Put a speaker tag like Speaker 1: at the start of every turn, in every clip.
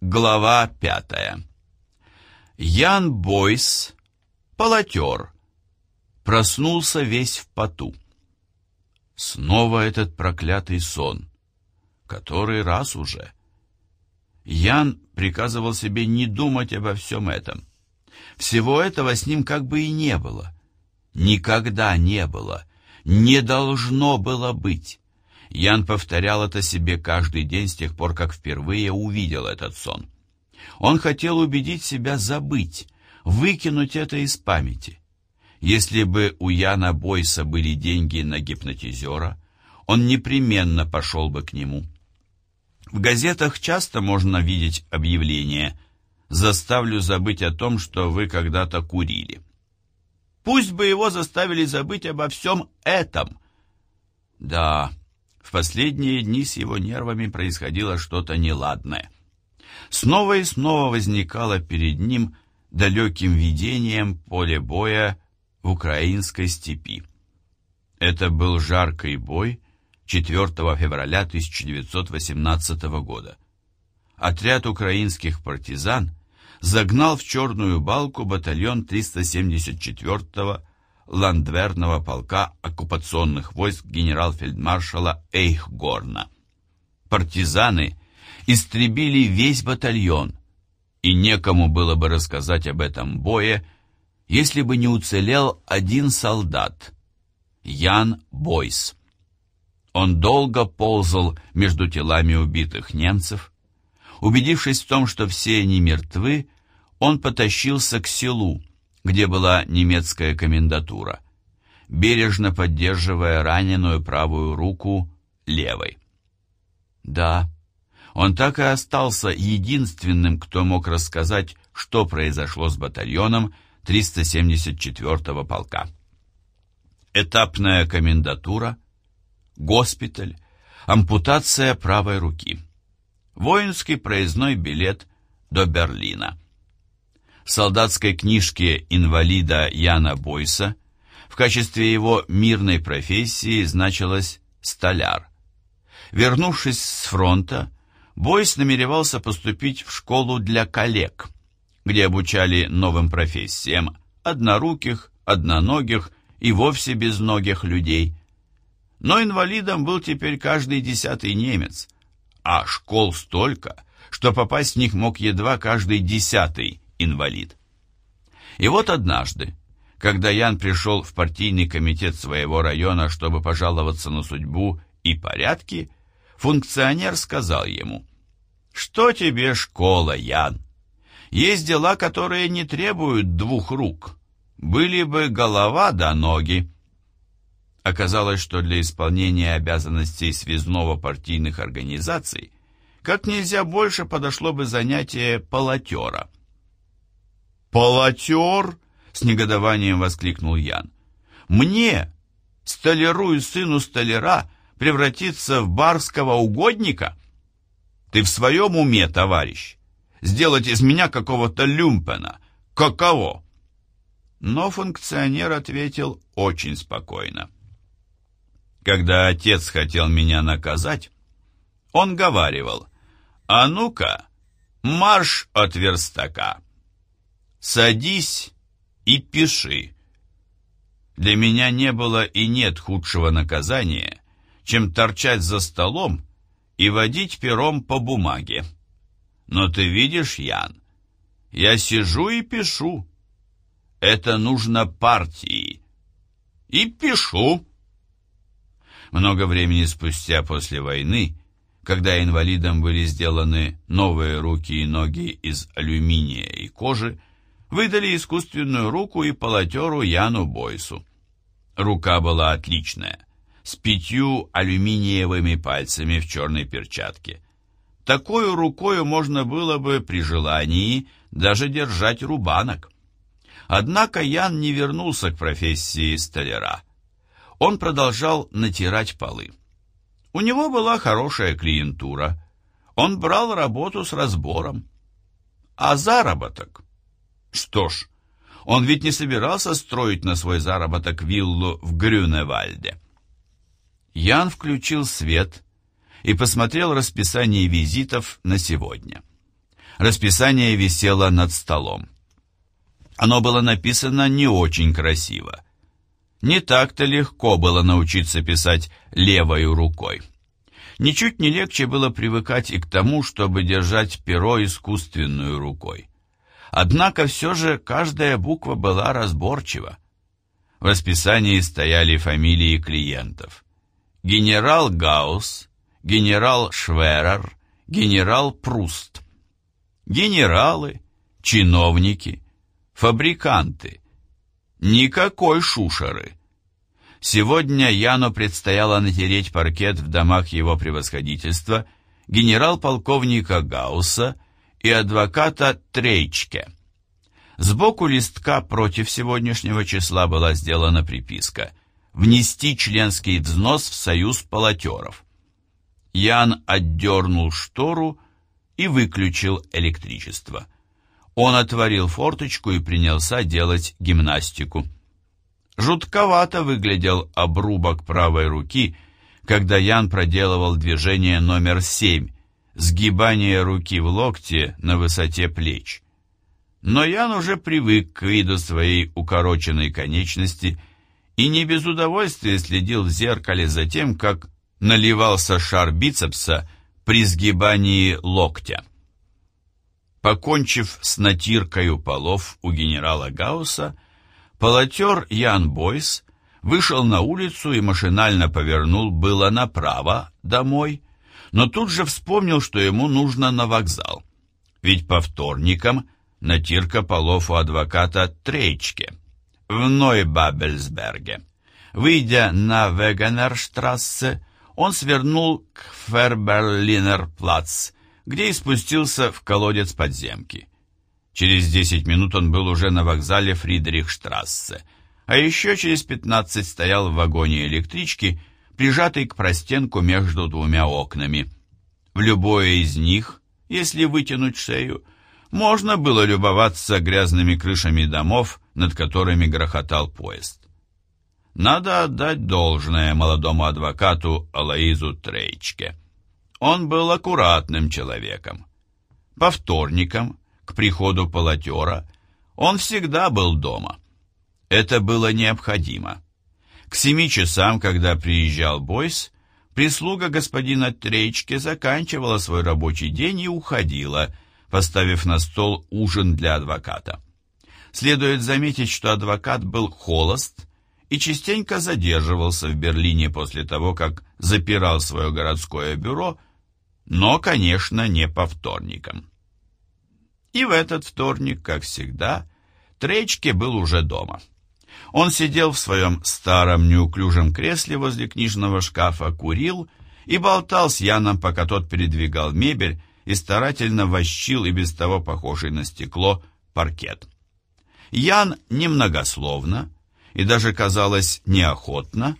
Speaker 1: Глава пятая. Ян Бойс, полотер, проснулся весь в поту. Снова этот проклятый сон. Который раз уже. Ян приказывал себе не думать обо всем этом. Всего этого с ним как бы и не было. Никогда не было. Не должно было быть. Ян повторял это себе каждый день с тех пор, как впервые увидел этот сон. Он хотел убедить себя забыть, выкинуть это из памяти. Если бы у Яна Бойса были деньги на гипнотизера, он непременно пошел бы к нему. В газетах часто можно видеть объявление «Заставлю забыть о том, что вы когда-то курили». Пусть бы его заставили забыть обо всем этом. Да, в последние дни с его нервами происходило что-то неладное. Снова и снова возникало перед ним далеким видением поле боя в украинской степи. Это был жаркий бой 4 февраля 1918 года. Отряд украинских партизан загнал в Черную Балку батальон 374-го ландверного полка оккупационных войск генерал-фельдмаршала Эйхгорна. Партизаны истребили весь батальон, и некому было бы рассказать об этом бое, если бы не уцелел один солдат, Ян Бойс. Он долго ползал между телами убитых немцев. Убедившись в том, что все они мертвы, он потащился к селу, где была немецкая комендатура, бережно поддерживая раненую правую руку левой. Да, он так и остался единственным, кто мог рассказать, что произошло с батальоном 374-го полка. Этапная комендатура, госпиталь, ампутация правой руки, воинский проездной билет до Берлина солдатской книжке инвалида Яна Бойса в качестве его мирной профессии значилось «столяр». Вернувшись с фронта, Бойс намеревался поступить в школу для коллег, где обучали новым профессиям одноруких, одноногих и вовсе безногих людей. Но инвалидом был теперь каждый десятый немец, а школ столько, что попасть в них мог едва каждый десятый инвалид. И вот однажды, когда Ян пришел в партийный комитет своего района, чтобы пожаловаться на судьбу и порядки, функционер сказал ему, «Что тебе школа, Ян? Есть дела, которые не требуют двух рук. Были бы голова да ноги». Оказалось, что для исполнения обязанностей связного партийных организаций как нельзя больше подошло бы занятие полотера – «Полотер!» — с негодованием воскликнул Ян. «Мне, столяру и сыну столяра, превратиться в барского угодника? Ты в своем уме, товарищ? Сделать из меня какого-то люмпена? Каково?» Но функционер ответил очень спокойно. Когда отец хотел меня наказать, он говаривал, «А ну-ка, марш от верстака!» Садись и пиши. Для меня не было и нет худшего наказания, чем торчать за столом и водить пером по бумаге. Но ты видишь, Ян, я сижу и пишу. Это нужно партии. И пишу. Много времени спустя после войны, когда инвалидам были сделаны новые руки и ноги из алюминия и кожи, выдали искусственную руку и полотеру Яну Бойсу. Рука была отличная, с пятью алюминиевыми пальцами в черной перчатке. Такую рукою можно было бы при желании даже держать рубанок. Однако Ян не вернулся к профессии столяра. Он продолжал натирать полы. У него была хорошая клиентура. Он брал работу с разбором. А заработок что ж, он ведь не собирался строить на свой заработок виллу в Грюневальде. Ян включил свет и посмотрел расписание визитов на сегодня. Расписание висело над столом. Оно было написано не очень красиво. Не так-то легко было научиться писать левой рукой. Ничуть не легче было привыкать и к тому, чтобы держать перо искусственную рукой. Однако все же каждая буква была разборчива. В расписании стояли фамилии клиентов. Генерал Гаусс, генерал Шверер, генерал Пруст. Генералы, чиновники, фабриканты. Никакой шушеры. Сегодня Яну предстояло натереть паркет в домах его превосходительства генерал-полковника Гаусса и адвоката Трейчке. Сбоку листка против сегодняшнего числа была сделана приписка «Внести членский взнос в союз полотеров». Ян отдернул штору и выключил электричество. Он отворил форточку и принялся делать гимнастику. Жутковато выглядел обрубок правой руки, когда Ян проделывал движение номер семь, сгибание руки в локте на высоте плеч. Но Ян уже привык к виду своей укороченной конечности и не без удовольствия следил в зеркале за тем, как наливался шар бицепса при сгибании локтя. Покончив с натиркою полов у генерала Гаусса, полотер Ян Бойс вышел на улицу и машинально повернул было направо, домой, но тут же вспомнил, что ему нужно на вокзал. Ведь по вторникам – натирка полов у адвоката Трейчке в Нойбабельсберге. Выйдя на Вегенерштрассе, он свернул к Ферберлинерплац, где и спустился в колодец подземки. Через 10 минут он был уже на вокзале Фридрихштрассе, а еще через 15 стоял в вагоне электрички, прижатый к простенку между двумя окнами. В любое из них, если вытянуть шею, можно было любоваться грязными крышами домов, над которыми грохотал поезд. Надо отдать должное молодому адвокату Алаизу Трейчке. Он был аккуратным человеком. По вторникам, к приходу полотера, он всегда был дома. Это было необходимо. К семи часам, когда приезжал Бойс, прислуга господина Трейчке заканчивала свой рабочий день и уходила – поставив на стол ужин для адвоката. Следует заметить, что адвокат был холост и частенько задерживался в Берлине после того, как запирал свое городское бюро, но, конечно, не по вторникам. И в этот вторник, как всегда, Тречке был уже дома. Он сидел в своем старом неуклюжем кресле возле книжного шкафа, курил и болтал с Яном, пока тот передвигал мебель, и старательно вощил и без того похожий на стекло паркет. Ян немногословно и даже, казалось, неохотно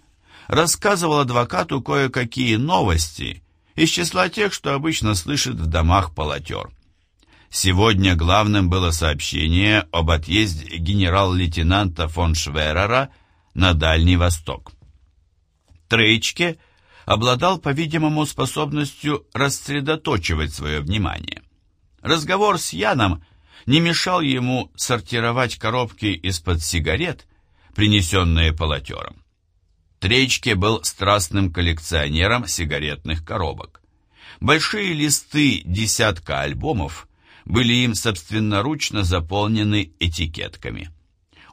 Speaker 1: рассказывал адвокату кое-какие новости из числа тех, что обычно слышит в домах полотер. Сегодня главным было сообщение об отъезде генерал-лейтенанта фон Шверера на Дальний Восток. Трейчке – обладал, по-видимому, способностью рассредоточивать свое внимание. Разговор с Яном не мешал ему сортировать коробки из-под сигарет, принесенные полотером. Тречке был страстным коллекционером сигаретных коробок. Большие листы десятка альбомов были им собственноручно заполнены этикетками.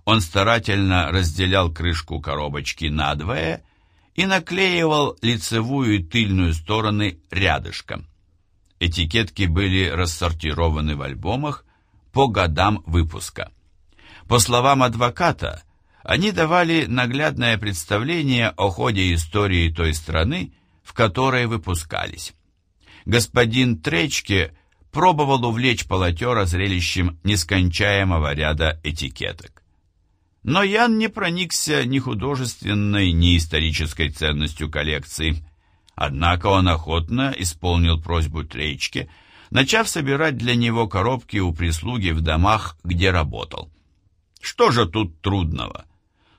Speaker 1: Он старательно разделял крышку коробочки надвое и наклеивал лицевую и тыльную стороны рядышком. Этикетки были рассортированы в альбомах по годам выпуска. По словам адвоката, они давали наглядное представление о ходе истории той страны, в которой выпускались. Господин Тречке пробовал увлечь полотера зрелищем нескончаемого ряда этикеток. Но Ян не проникся ни художественной, ни исторической ценностью коллекции. Однако он охотно исполнил просьбу Трейчке, начав собирать для него коробки у прислуги в домах, где работал. Что же тут трудного?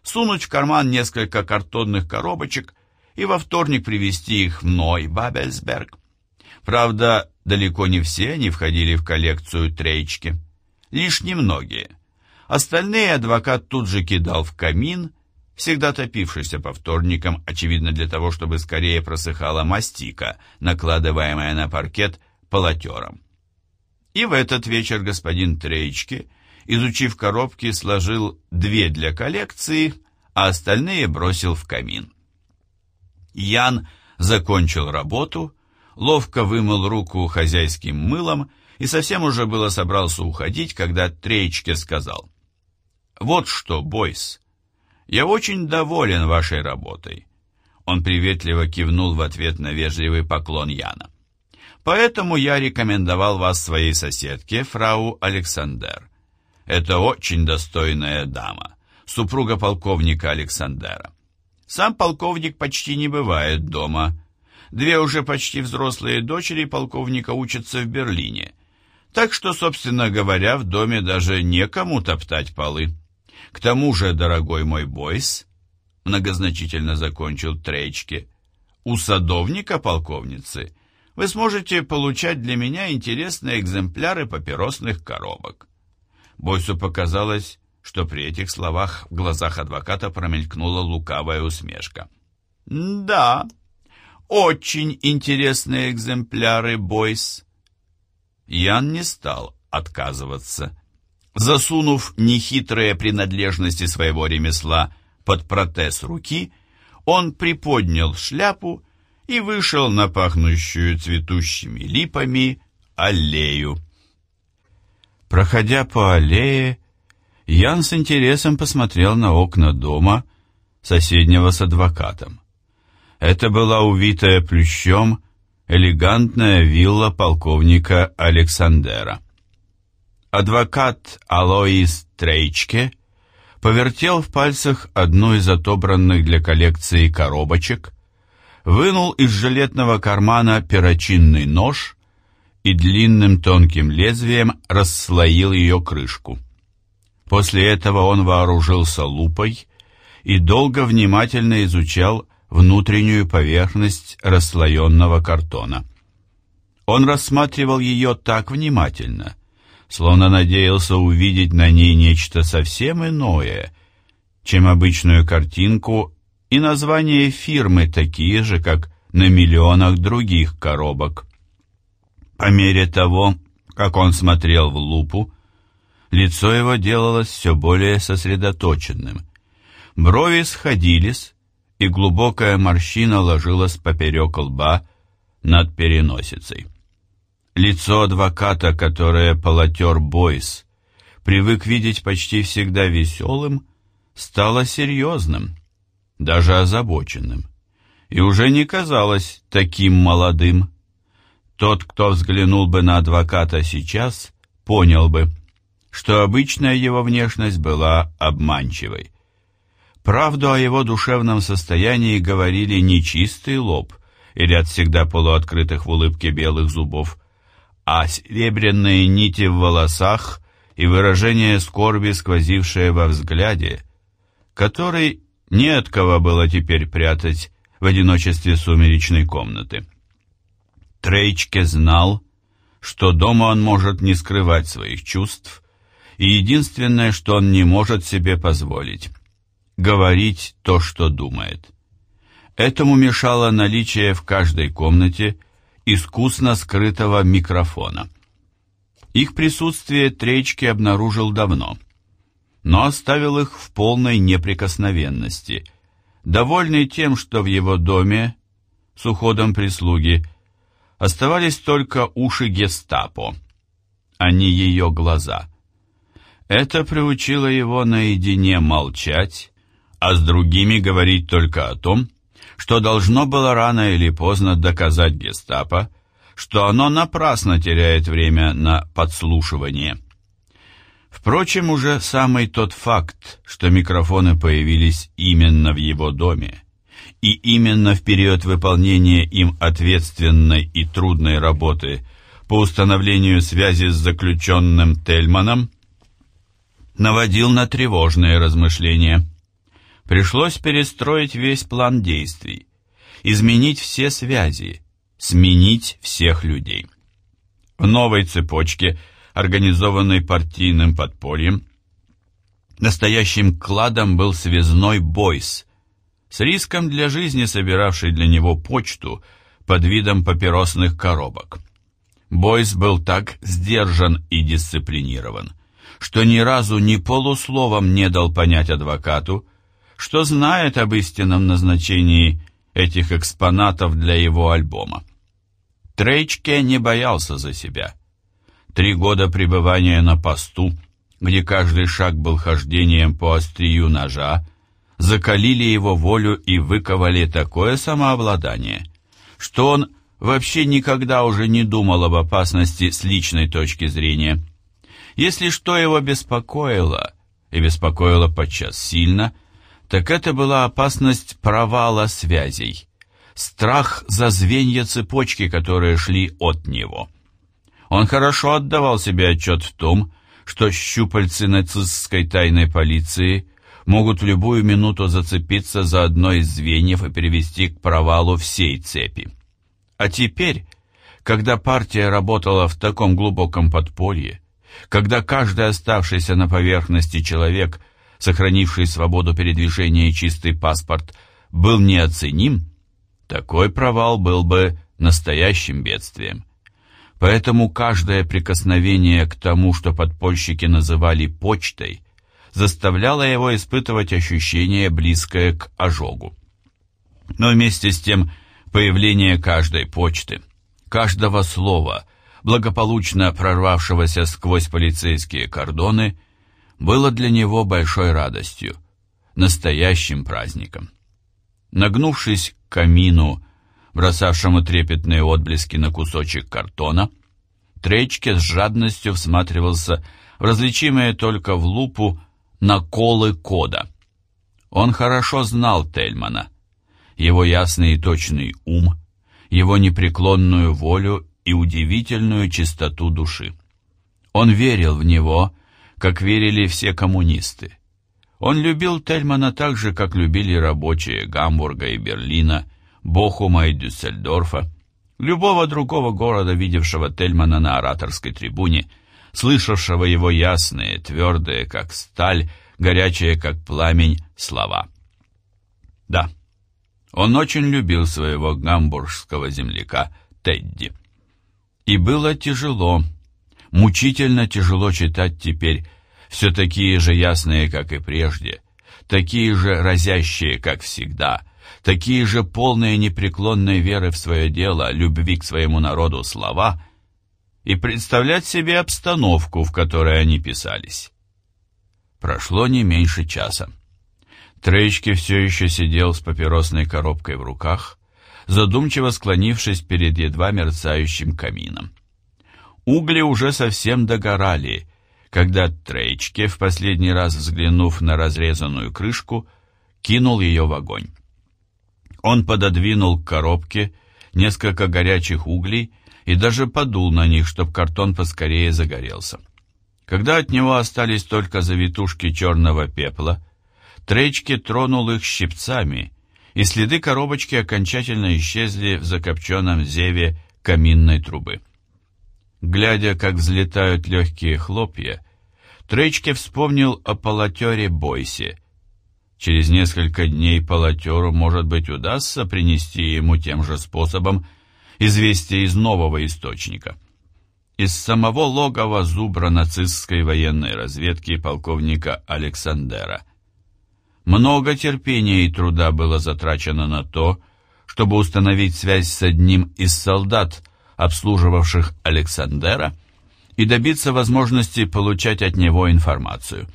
Speaker 1: Сунуть в карман несколько картонных коробочек и во вторник привезти их в Ной Бабельсберг. Правда, Далеко не все они входили в коллекцию Трейчки. Лишь немногие. Остальные адвокат тут же кидал в камин, всегда топившийся по вторникам, очевидно для того, чтобы скорее просыхала мастика, накладываемая на паркет полотером. И в этот вечер господин Трейчки, изучив коробки, сложил две для коллекции, а остальные бросил в камин. Ян закончил работу, ловко вымыл руку хозяйским мылом и совсем уже было собрался уходить, когда Трейчке сказал, «Вот что, Бойс, я очень доволен вашей работой». Он приветливо кивнул в ответ на вежливый поклон Яна. «Поэтому я рекомендовал вас своей соседке, фрау Александер. Это очень достойная дама, супруга полковника Александера. Сам полковник почти не бывает дома. Две уже почти взрослые дочери полковника учатся в Берлине. Так что, собственно говоря, в доме даже некому топтать полы. К тому же, дорогой мой Бойс, многозначительно закончил Трейчке, у садовника полковницы вы сможете получать для меня интересные экземпляры папиросных коробок. Бойсу показалось, что при этих словах в глазах адвоката промелькнула лукавая усмешка. «Да, очень интересные экземпляры, Бойс». Ян не стал отказываться. Засунув нехитрые принадлежности своего ремесла под протез руки, он приподнял шляпу и вышел на пахнущую цветущими липами аллею. Проходя по аллее, Ян с интересом посмотрел на окна дома, соседнего с адвокатом. Это была увитая плющом элегантная вилла полковника Александера. Адвокат Алоис Трейчке повертел в пальцах одну из отобранных для коллекции коробочек, вынул из жилетного кармана перочинный нож и длинным тонким лезвием расслоил ее крышку. После этого он вооружился лупой и долго внимательно изучал внутреннюю поверхность расслоенного картона. Он рассматривал ее так внимательно, словно надеялся увидеть на ней нечто совсем иное, чем обычную картинку и название фирмы такие же, как на миллионах других коробок. По мере того, как он смотрел в лупу, лицо его делалось все более сосредоточенным. Брови сходились, и глубокая морщина ложилась поперек лба над переносицей. Лицо адвоката, которое полотер Бойс, привык видеть почти всегда веселым, стало серьезным, даже озабоченным, и уже не казалось таким молодым. Тот, кто взглянул бы на адвоката сейчас, понял бы, что обычная его внешность была обманчивой. Правду о его душевном состоянии говорили не чистый лоб и ряд всегда полуоткрытых в улыбке белых зубов, а серебряные нити в волосах и выражение скорби, сквозившее во взгляде, который не от кого было теперь прятать в одиночестве сумеречной комнаты. Трейчке знал, что дома он может не скрывать своих чувств, и единственное, что он не может себе позволить — говорить то, что думает. Этому мешало наличие в каждой комнате искусно скрытого микрофона. Их присутствие Тречки обнаружил давно, но оставил их в полной неприкосновенности, довольный тем, что в его доме, с уходом прислуги, оставались только уши гестапо, а не ее глаза. Это приучило его наедине молчать, а с другими говорить только о том, что должно было рано или поздно доказать гестапо, что оно напрасно теряет время на подслушивание. Впрочем, уже самый тот факт, что микрофоны появились именно в его доме, и именно в период выполнения им ответственной и трудной работы по установлению связи с заключенным Тельманом, наводил на тревожные размышления. Пришлось перестроить весь план действий, изменить все связи, сменить всех людей. В новой цепочке, организованной партийным подпольем, настоящим кладом был связной Бойс, с риском для жизни собиравший для него почту под видом папиросных коробок. Бойс был так сдержан и дисциплинирован, что ни разу ни полусловом не дал понять адвокату, что знает об истинном назначении этих экспонатов для его альбома. Трейчке не боялся за себя. Три года пребывания на посту, где каждый шаг был хождением по острию ножа, закалили его волю и выковали такое самообладание, что он вообще никогда уже не думал об опасности с личной точки зрения. Если что его беспокоило, и беспокоило подчас сильно, так это была опасность провала связей, страх за звенья цепочки, которые шли от него. Он хорошо отдавал себе отчет в том, что щупальцы нацистской тайной полиции могут в любую минуту зацепиться за одно из звеньев и привести к провалу всей цепи. А теперь, когда партия работала в таком глубоком подполье, когда каждый оставшийся на поверхности человек, сохранивший свободу передвижения и чистый паспорт, был неоценим, такой провал был бы настоящим бедствием. Поэтому каждое прикосновение к тому, что подпольщики называли почтой, заставляло его испытывать ощущение, близкое к ожогу. Но вместе с тем Появление каждой почты, каждого слова, благополучно прорвавшегося сквозь полицейские кордоны, было для него большой радостью, настоящим праздником. Нагнувшись к камину, бросавшему трепетные отблески на кусочек картона, Тречке с жадностью всматривался в различимые только в лупу наколы кода. Он хорошо знал Тельмана — его ясный и точный ум, его непреклонную волю и удивительную чистоту души. Он верил в него, как верили все коммунисты. Он любил Тельмана так же, как любили рабочие Гамбурга и Берлина, Бохума и Дюссельдорфа, любого другого города, видевшего Тельмана на ораторской трибуне, слышавшего его ясные, твердые, как сталь, горячие, как пламень, слова. Да, он очень любил своего гамбургского земляка Тедди. И было тяжело, мучительно тяжело читать теперь все такие же ясные, как и прежде, такие же разящие, как всегда, такие же полные непреклонной веры в свое дело, любви к своему народу слова и представлять себе обстановку, в которой они писались. Прошло не меньше часа. Тречки все еще сидел с папиросной коробкой в руках, задумчиво склонившись перед едва мерцающим камином. Угли уже совсем догорали, когда Тречке, в последний раз взглянув на разрезанную крышку, кинул ее в огонь. Он пододвинул к коробке несколько горячих углей и даже подул на них, чтобы картон поскорее загорелся. Когда от него остались только завитушки черного пепла, Тречки тронул их щипцами, и следы коробочки окончательно исчезли в закопченном зеве каминной трубы. Глядя, как взлетают легкие хлопья, Тречке вспомнил о полотере Бойсе. Через несколько дней полотеру, может быть, удастся принести ему тем же способом известие из нового источника. Из самого логова зубра нацистской военной разведки полковника Александера. Много терпения и труда было затрачено на то, чтобы установить связь с одним из солдат, обслуживавших Александера, и добиться возможности получать от него информацию.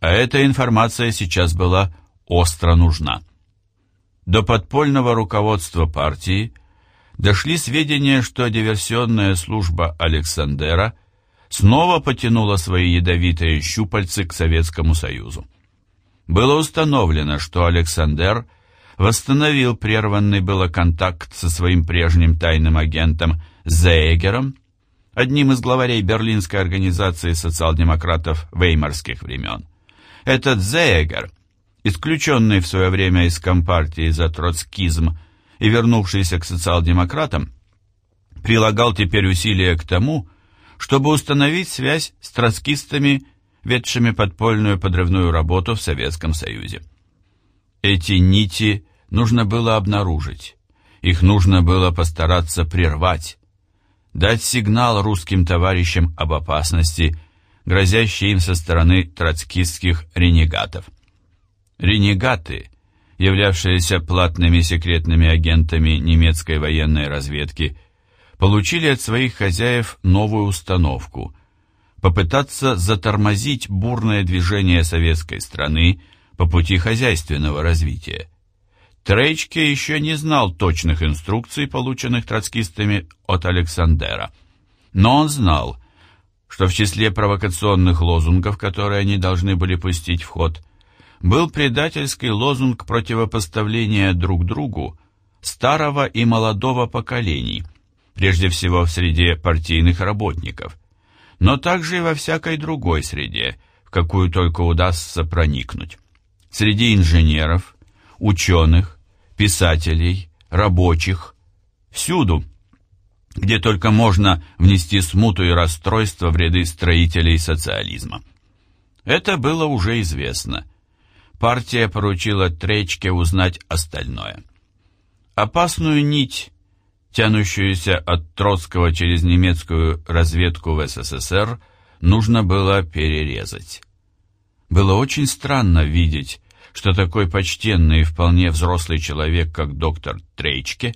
Speaker 1: А эта информация сейчас была остро нужна. До подпольного руководства партии дошли сведения, что диверсионная служба Александера снова потянула свои ядовитые щупальцы к Советскому Союзу было установлено, что Александр восстановил прерванный было контакт со своим прежним тайным агентом Зейгером, одним из главарей Берлинской организации социал-демократов веймарских времен. Этот Зейгер, исключенный в свое время из Компартии за троцкизм и вернувшийся к социал-демократам, прилагал теперь усилия к тому, чтобы установить связь с троцкистами, ведшими подпольную подрывную работу в Советском Союзе. Эти нити нужно было обнаружить, их нужно было постараться прервать, дать сигнал русским товарищам об опасности, грозящей им со стороны троцкистских ренегатов. Ренегаты, являвшиеся платными секретными агентами немецкой военной разведки, получили от своих хозяев новую установку – попытаться затормозить бурное движение советской страны по пути хозяйственного развития. Трейчке еще не знал точных инструкций, полученных троцкистами от Александера, но он знал, что в числе провокационных лозунгов, которые они должны были пустить в ход, был предательский лозунг противопоставления друг другу старого и молодого поколений – прежде всего в среде партийных работников, но также и во всякой другой среде, в какую только удастся проникнуть. Среди инженеров, ученых, писателей, рабочих, всюду, где только можно внести смуту и расстройство в ряды строителей социализма. Это было уже известно. Партия поручила Тречке узнать остальное. Опасную нить тянущуюся от Троцкого через немецкую разведку в СССР, нужно было перерезать. Было очень странно видеть, что такой почтенный и вполне взрослый человек, как доктор Трейчке,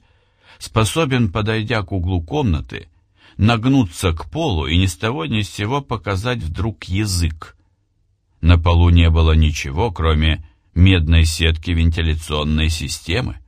Speaker 1: способен, подойдя к углу комнаты, нагнуться к полу и ни с того ни с сего показать вдруг язык. На полу не было ничего, кроме медной сетки вентиляционной системы.